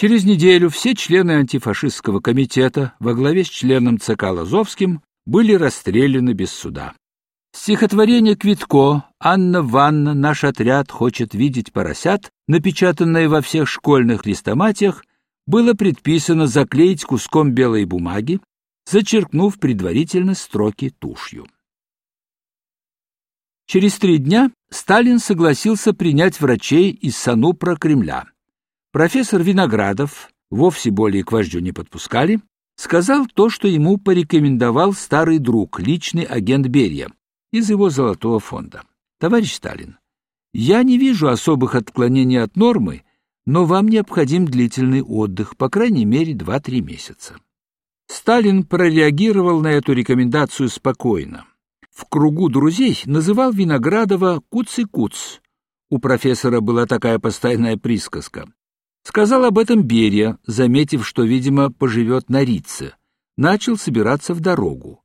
Через неделю все члены антифашистского комитета во главе с членом ЦК Лазовским были расстреляны без суда. Стихотворение Квитко «Анна Ванна. Наш отряд хочет видеть поросят», напечатанное во всех школьных листоматиях, было предписано заклеить куском белой бумаги, зачеркнув предварительно строки тушью. Через три дня Сталин согласился принять врачей из Санупра Кремля. Профессор Виноградов, вовсе более к вождю не подпускали, сказал то, что ему порекомендовал старый друг, личный агент Берия из его золотого фонда. Товарищ Сталин, я не вижу особых отклонений от нормы, но вам необходим длительный отдых, по крайней мере, 2-3 месяца. Сталин прореагировал на эту рекомендацию спокойно. В кругу друзей называл Виноградова «куц-и-куц». У профессора была такая постоянная присказка. Сказал об этом Берия, заметив, что, видимо, поживет на Рице. Начал собираться в дорогу.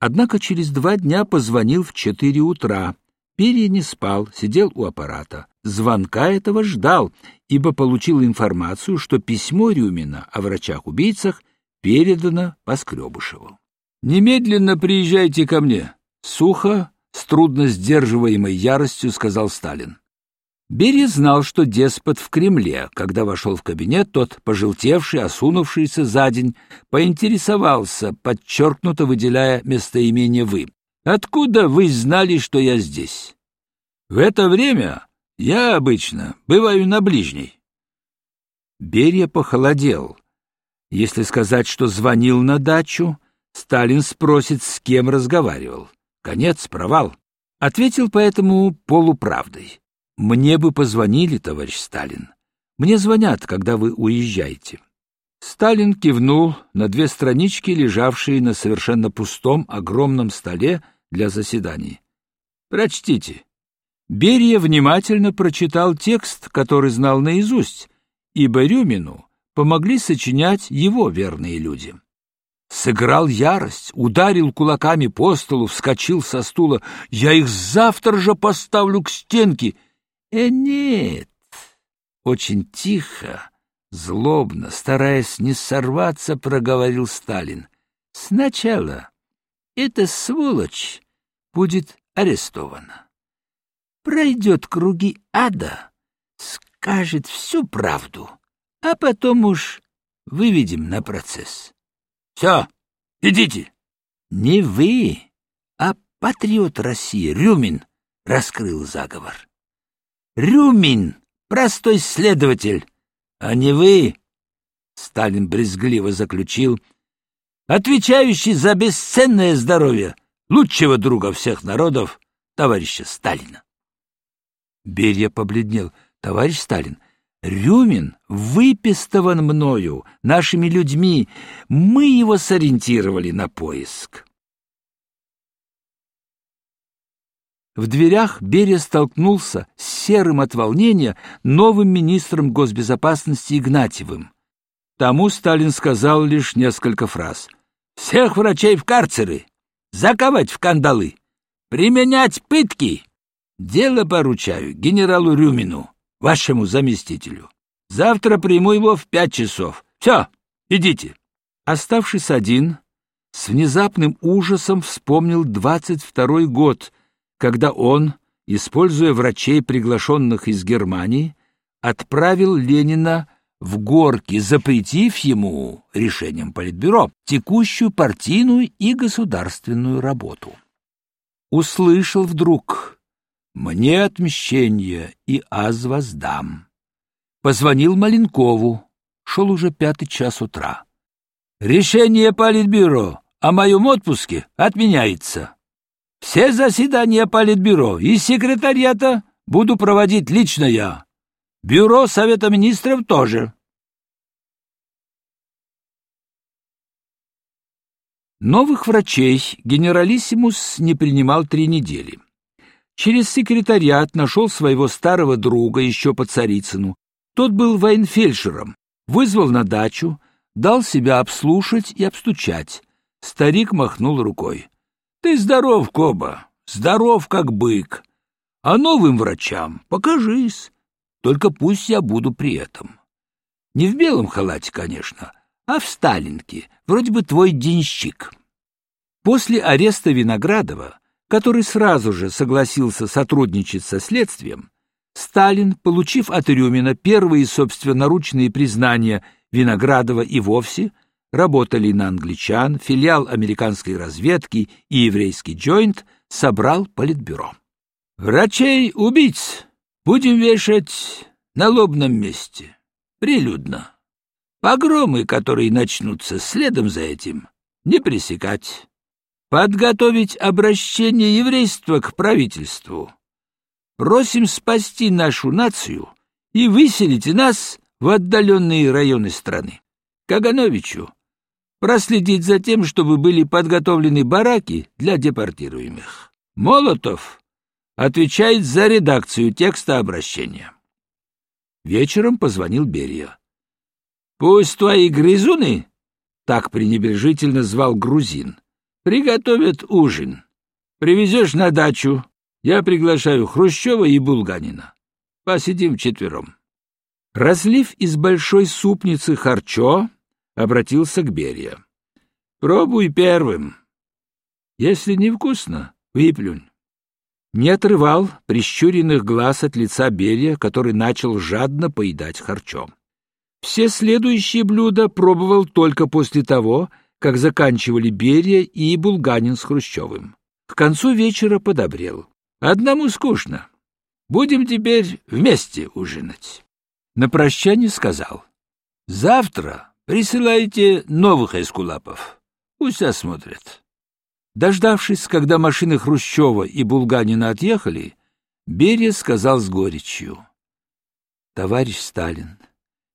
Однако через два дня позвонил в четыре утра. Берия не спал, сидел у аппарата. Звонка этого ждал, ибо получил информацию, что письмо Рюмина о врачах-убийцах передано Поскребышеву. «Немедленно приезжайте ко мне», — сухо, с трудно сдерживаемой яростью сказал Сталин. Берия знал, что деспот в Кремле. Когда вошел в кабинет, тот, пожелтевший, осунувшийся за день, поинтересовался, подчеркнуто выделяя местоимение «вы». «Откуда вы знали, что я здесь?» «В это время я обычно бываю на ближней». Берия похолодел. Если сказать, что звонил на дачу, Сталин спросит, с кем разговаривал. Конец, провал. Ответил поэтому полуправдой. Мне бы позвонили, товарищ Сталин. Мне звонят, когда вы уезжаете. Сталин кивнул на две странички, лежавшие на совершенно пустом огромном столе для заседаний. Прочтите. Берия внимательно прочитал текст, который знал наизусть, ибо Рюмину помогли сочинять его верные люди. Сыграл ярость, ударил кулаками по столу, вскочил со стула. «Я их завтра же поставлю к стенке!» «Э, нет!» Очень тихо, злобно, стараясь не сорваться, проговорил Сталин. «Сначала эта сволочь будет арестована. Пройдет круги ада, скажет всю правду» а потом уж выведем на процесс. — Все, идите. — Не вы, а патриот России Рюмин раскрыл заговор. Рюмин — простой следователь, а не вы, — Сталин брезгливо заключил, — отвечающий за бесценное здоровье лучшего друга всех народов, товарища Сталина. Берия побледнел. — Товарищ Сталин, — Рюмин выпистован мною, нашими людьми. Мы его сориентировали на поиск. В дверях Берия столкнулся с серым от волнения новым министром госбезопасности Игнатьевым. Тому Сталин сказал лишь несколько фраз. «Всех врачей в карцеры! Заковать в кандалы! Применять пытки! Дело поручаю генералу Рюмину!» вашему заместителю. Завтра приму его в пять часов. Все, идите. Оставшись один, с внезапным ужасом вспомнил двадцать второй год, когда он, используя врачей, приглашенных из Германии, отправил Ленина в горки, запретив ему решением Политбюро текущую партийную и государственную работу. Услышал вдруг мне отмщение и аз воздам. Позвонил Маленкову. Шел уже пятый час утра. Решение Политбюро о моем отпуске отменяется. Все заседания Политбюро и секретариата буду проводить лично я. Бюро Совета Министров тоже. Новых врачей генералиссимус не принимал три недели. Через секретариат нашел своего старого друга еще по Царицыну. Тот был военфельдшером, вызвал на дачу, дал себя обслушать и обстучать. Старик махнул рукой. — Ты здоров, Коба, здоров, как бык. А новым врачам покажись, только пусть я буду при этом. Не в белом халате, конечно, а в сталинке, вроде бы твой денщик. После ареста Виноградова, который сразу же согласился сотрудничать со следствием, Сталин, получив от Рюмина первые собственноручные признания Виноградова и вовсе, работали на англичан, филиал американской разведки и еврейский джойнт, собрал политбюро. «Врачей-убийц будем вешать на лобном месте, прилюдно. Погромы, которые начнутся следом за этим, не пресекать. Подготовить обращение еврейства к правительству. Просим спасти нашу нацию и выселите нас в отдаленные районы страны. Кагановичу проследить за тем, чтобы были подготовлены бараки для депортируемых. Молотов отвечает за редакцию текста обращения. Вечером позвонил Берия. «Пусть твои грызуны, — так пренебрежительно звал грузин, — приготовят ужин. Привезешь на дачу. Я приглашаю Хрущева и Булганина. Посидим вчетвером». Разлив из большой супницы харчо, обратился к Берия. «Пробуй первым. Если невкусно, выплюнь». Не отрывал прищуренных глаз от лица Берия, который начал жадно поедать харчом. Все следующие блюда пробовал только после того, как заканчивали Берия и Булганин с Хрущевым. К концу вечера подобрел. «Одному скучно. Будем теперь вместе ужинать». На прощание сказал. «Завтра Присылайте новых эскулапов. Пусть осмотрят. Дождавшись, когда машины Хрущева и Булганина отъехали, Берия сказал с горечью. — Товарищ Сталин,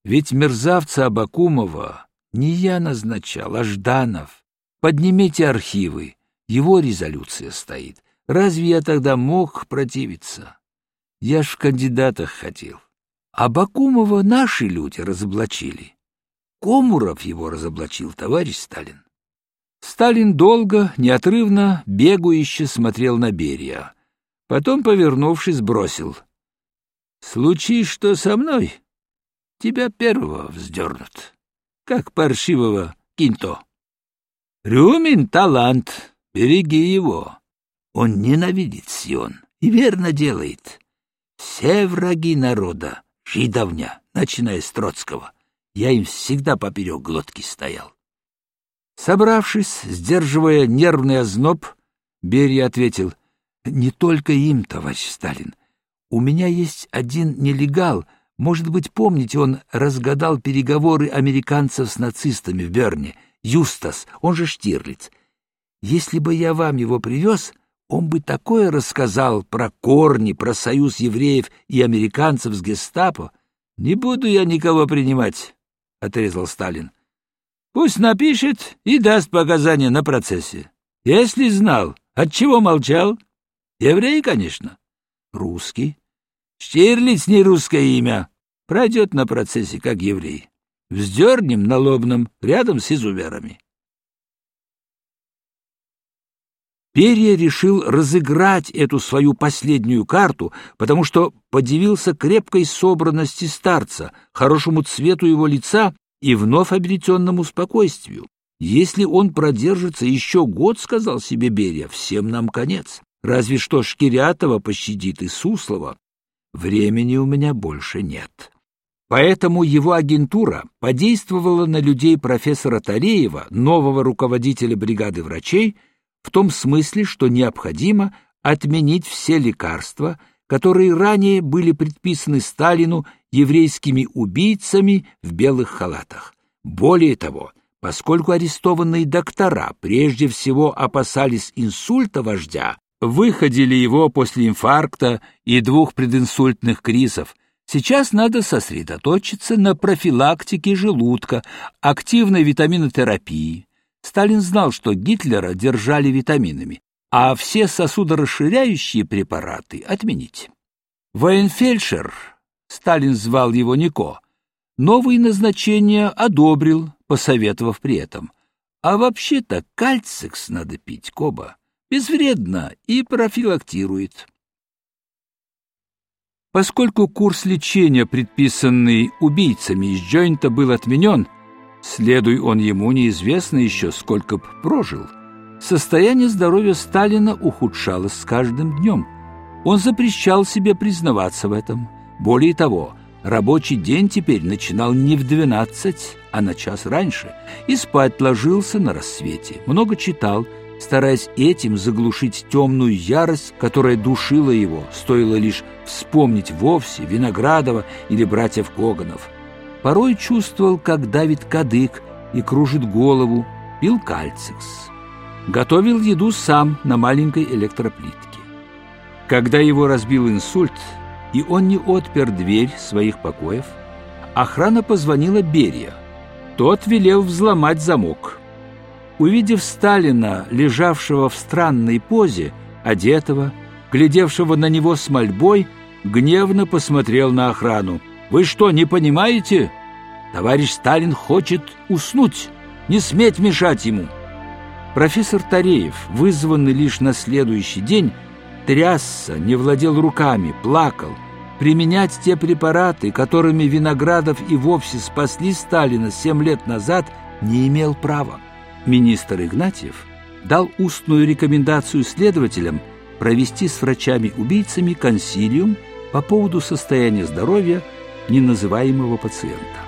ведь мерзавца Абакумова не я назначал, а Жданов. Поднимите архивы, его резолюция стоит. Разве я тогда мог противиться? Я ж в кандидатах хотел. Абакумова наши люди разоблачили. Комуров его разоблачил, товарищ Сталин. Сталин долго, неотрывно, бегующе смотрел на Берия. Потом, повернувшись, бросил. — Случись что со мной, тебя первого вздернут, как паршивого кинто. Рюмин — талант, береги его. Он ненавидит Сион и верно делает. Все враги народа, жидовня, начиная с Троцкого, я им всегда поперек глотки стоял. Собравшись, сдерживая нервный озноб, Берия ответил, «Не только им, товарищ Сталин. У меня есть один нелегал. Может быть, помните, он разгадал переговоры американцев с нацистами в Берне. Юстас, он же Штирлиц. Если бы я вам его привез, он бы такое рассказал про корни, про союз евреев и американцев с гестапо. Не буду я никого принимать отрезал Сталин. Пусть напишет и даст показания на процессе. Если знал, от чего молчал? Еврей, конечно. Русский. Штирлиц не русское имя. Пройдет на процессе как еврей. Вздернем на лобном рядом с изуверами. Перья решил разыграть эту свою последнюю карту, потому что подивился крепкой собранности старца, хорошему цвету его лица и вновь обретенному спокойствию. Если он продержится еще год, — сказал себе Берия, — всем нам конец. Разве что Шкирятова пощадит и Суслова. Времени у меня больше нет. Поэтому его агентура подействовала на людей профессора Тареева, нового руководителя бригады врачей, в том смысле, что необходимо отменить все лекарства, которые ранее были предписаны Сталину еврейскими убийцами в белых халатах. Более того, поскольку арестованные доктора прежде всего опасались инсульта вождя, выходили его после инфаркта и двух прединсультных кризов, сейчас надо сосредоточиться на профилактике желудка, активной витаминотерапии, Сталин знал, что Гитлера держали витаминами, а все сосудорасширяющие препараты отменить. Военфельдшер, Сталин звал его Нико, новые назначения одобрил, посоветовав при этом. А вообще-то кальцикс надо пить, Коба, безвредно и профилактирует. Поскольку курс лечения, предписанный убийцами из Джойнта, был отменен, следуй он ему неизвестно еще, сколько б прожил, состояние здоровья Сталина ухудшалось с каждым днем. Он запрещал себе признаваться в этом. Более того, рабочий день теперь начинал не в двенадцать, а на час раньше, и спать ложился на рассвете. Много читал, стараясь этим заглушить темную ярость, которая душила его, стоило лишь вспомнить вовсе Виноградова или братьев Коганов. Порой чувствовал, как давит кадык и кружит голову, пил кальцикс. Готовил еду сам на маленькой электроплитке. Когда его разбил инсульт, и он не отпер дверь своих покоев, охрана позвонила Берия. Тот велел взломать замок. Увидев Сталина, лежавшего в странной позе, одетого, глядевшего на него с мольбой, гневно посмотрел на охрану. «Вы что, не понимаете? Товарищ Сталин хочет уснуть, не сметь мешать ему!» Профессор Тареев, вызванный лишь на следующий день, трясся, не владел руками, плакал. Применять те препараты, которыми Виноградов и вовсе спасли Сталина семь лет назад, не имел права министр Игнатьев дал устную рекомендацию следователям провести с врачами-убийцами консилиум по поводу состояния здоровья неназываемого пациента.